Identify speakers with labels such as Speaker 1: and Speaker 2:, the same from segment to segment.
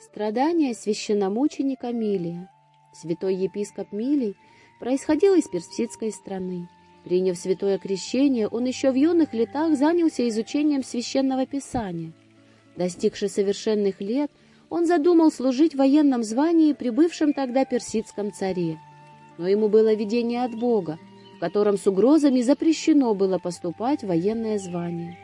Speaker 1: Страдания священномученика Милия. Святой епископ Милий происходил из персидской страны. Приняв святое крещение, он еще в юных летах занялся изучением священного писания. Достигший совершенных лет, он задумал служить в военном звании при бывшем тогда персидском царе. Но ему было видение от Бога, в котором с угрозами запрещено было поступать в военное звание.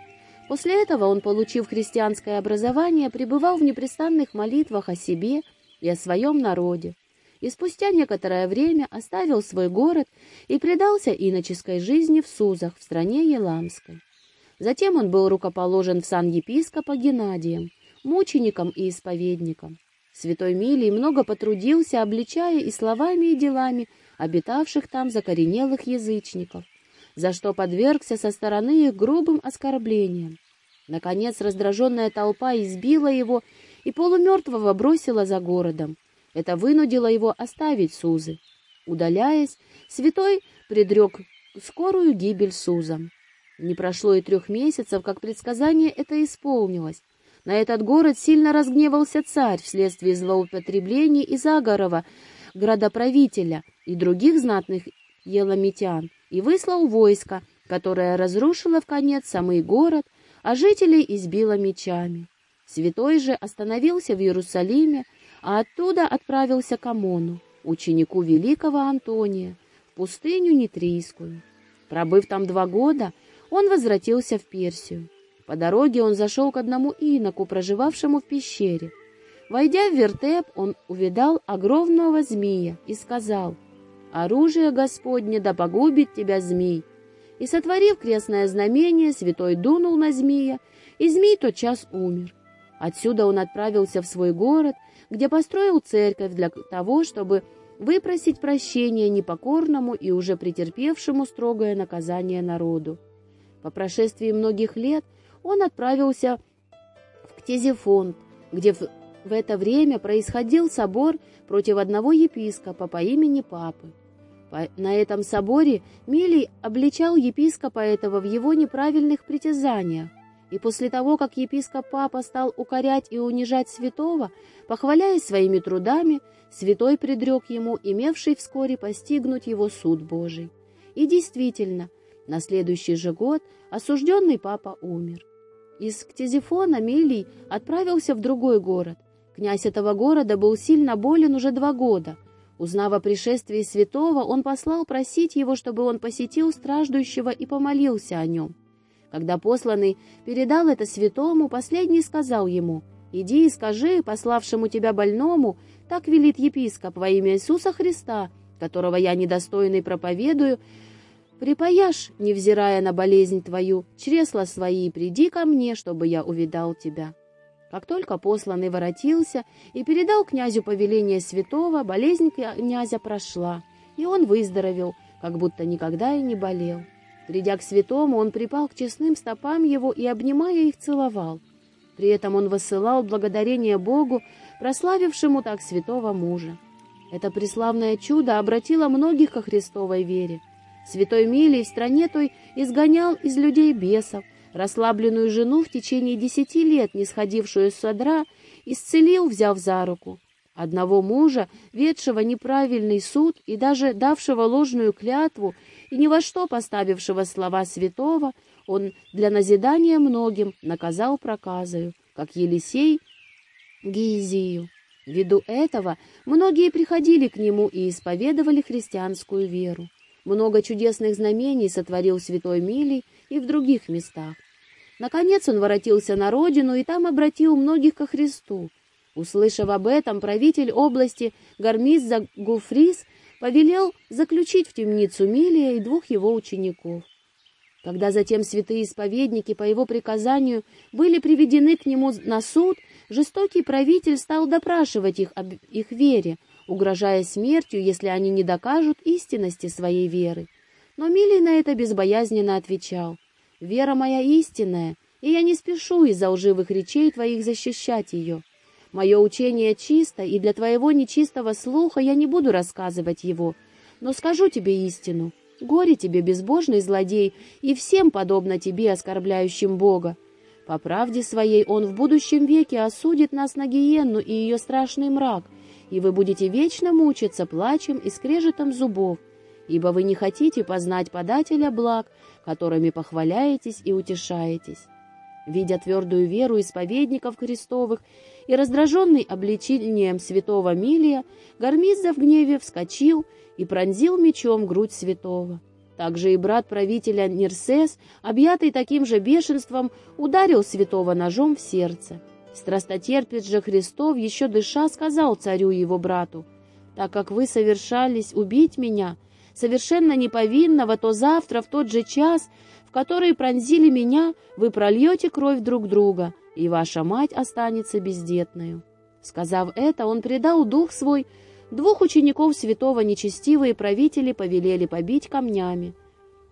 Speaker 1: После этого он, получив христианское образование, пребывал в непрестанных молитвах о себе и о своем народе, и спустя некоторое время оставил свой город и предался иноческой жизни в Сузах в стране Еламской. Затем он был рукоположен в сан епископа Геннадием, мучеником и исповедником. Святой Милий много потрудился, обличая и словами, и делами обитавших там закоренелых язычников, за что подвергся со стороны их грубым оскорблениям. Наконец раздраженная толпа избила его и полумертвого бросила за городом. Это вынудило его оставить Сузы. Удаляясь, святой предрек скорую гибель Сузам. Не прошло и трех месяцев, как предсказание это исполнилось. На этот город сильно разгневался царь вследствие злоупотреблений и заговоров градоправителя и других знатных еламитян и выслал войско, которое разрушило в конец самый город, а жителей избило мечами. Святой же остановился в Иерусалиме, а оттуда отправился к Амону, ученику великого Антония, в пустыню Нитрийскую. Пробыв там два года, он возвратился в Персию. По дороге он зашел к одному иноку, проживавшему в пещере. Войдя в вертеп, он увидал огромного змея и сказал — оружие Господне да погубит тебя змей. И, сотворив крестное знамение, святой дунул на змея, и змей тотчас умер. Отсюда он отправился в свой город, где построил церковь для того, чтобы выпросить прощения непокорному и уже претерпевшему строгое наказание народу. По прошествии многих лет он отправился в Ктезифонт, где в, в это время происходил собор против одного епископа по имени Папы. На этом соборе Милий обличал епископа этого в его неправильных притязаниях, и после того, как епископ Папа стал укорять и унижать святого, похваляясь своими трудами, святой предрек ему, имевший вскоре постигнуть его суд Божий. И действительно, на следующий же год осужденный Папа умер. Из Ктезифона Милий отправился в другой город. Князь этого города был сильно болен уже два года — Узнав о пришествии святого, он послал просить его, чтобы он посетил страждущего и помолился о нем. Когда посланный передал это святому, последний сказал ему, «Иди и скажи пославшему тебя больному, так велит епископ во имя Иисуса Христа, которого я недостойный проповедую, припаяшь, невзирая на болезнь твою, чресла свои, приди ко мне, чтобы я увидал тебя». Как только посланный воротился и передал князю повеление святого, болезнь князя прошла, и он выздоровел, как будто никогда и не болел. Придя к святому, он припал к честным стопам его и, обнимая их, целовал. При этом он высылал благодарение Богу, прославившему так святого мужа. Это преславное чудо обратило многих ко Христовой вере. Святой Милий в стране той изгонял из людей бесов, Расслабленную жену, в течение десяти лет не сходившую с содра, исцелил, взяв за руку. Одного мужа, ведшего неправильный суд и даже давшего ложную клятву, и ни во что поставившего слова святого, он для назидания многим наказал проказою, как Елисей Гиезию. Ввиду этого многие приходили к нему и исповедовали христианскую веру. Много чудесных знамений сотворил святой Милий и в других местах. Наконец он воротился на родину и там обратил многих ко Христу. Услышав об этом, правитель области Гармиз Загуфрис повелел заключить в темницу Милия и двух его учеников. Когда затем святые исповедники по его приказанию были приведены к нему на суд, жестокий правитель стал допрашивать их об их вере, угрожая смертью, если они не докажут истинности своей веры. Но Милий на это безбоязненно отвечал — Вера моя истинная, и я не спешу из-за лживых речей твоих защищать ее. Мое учение чисто, и для твоего нечистого слуха я не буду рассказывать его, но скажу тебе истину. Горе тебе, безбожный злодей, и всем подобно тебе, оскорбляющим Бога. По правде своей он в будущем веке осудит нас на гиенну и ее страшный мрак, и вы будете вечно мучиться плачем и скрежетом зубов, ибо вы не хотите познать подателя благ, которыми похваляетесь и утешаетесь. Видя твердую веру исповедников крестовых и раздраженный обличением святого Милия, Гармизда в гневе вскочил и пронзил мечом грудь святого. Также и брат правителя Нерсес, объятый таким же бешенством, ударил святого ножом в сердце. Страстотерпец же Христов, еще дыша, сказал царю его брату, «Так как вы совершались убить меня, совершенно неповинного, то завтра в тот же час, в который пронзили меня, вы прольете кровь друг друга, и ваша мать останется бездетною». Сказав это, он предал дух свой, Двух учеников святого нечестивые правители повелели побить камнями.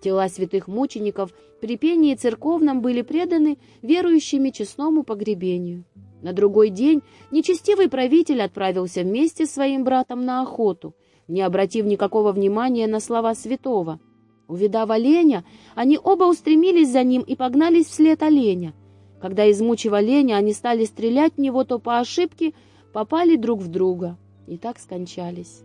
Speaker 1: Тела святых мучеников при пении церковном были преданы верующими честному погребению. На другой день нечестивый правитель отправился вместе с своим братом на охоту, не обратив никакого внимания на слова святого. Увидав оленя, они оба устремились за ним и погнались вслед оленя. Когда, измучив оленя, они стали стрелять в него, то по ошибке попали друг в друга и так скончались.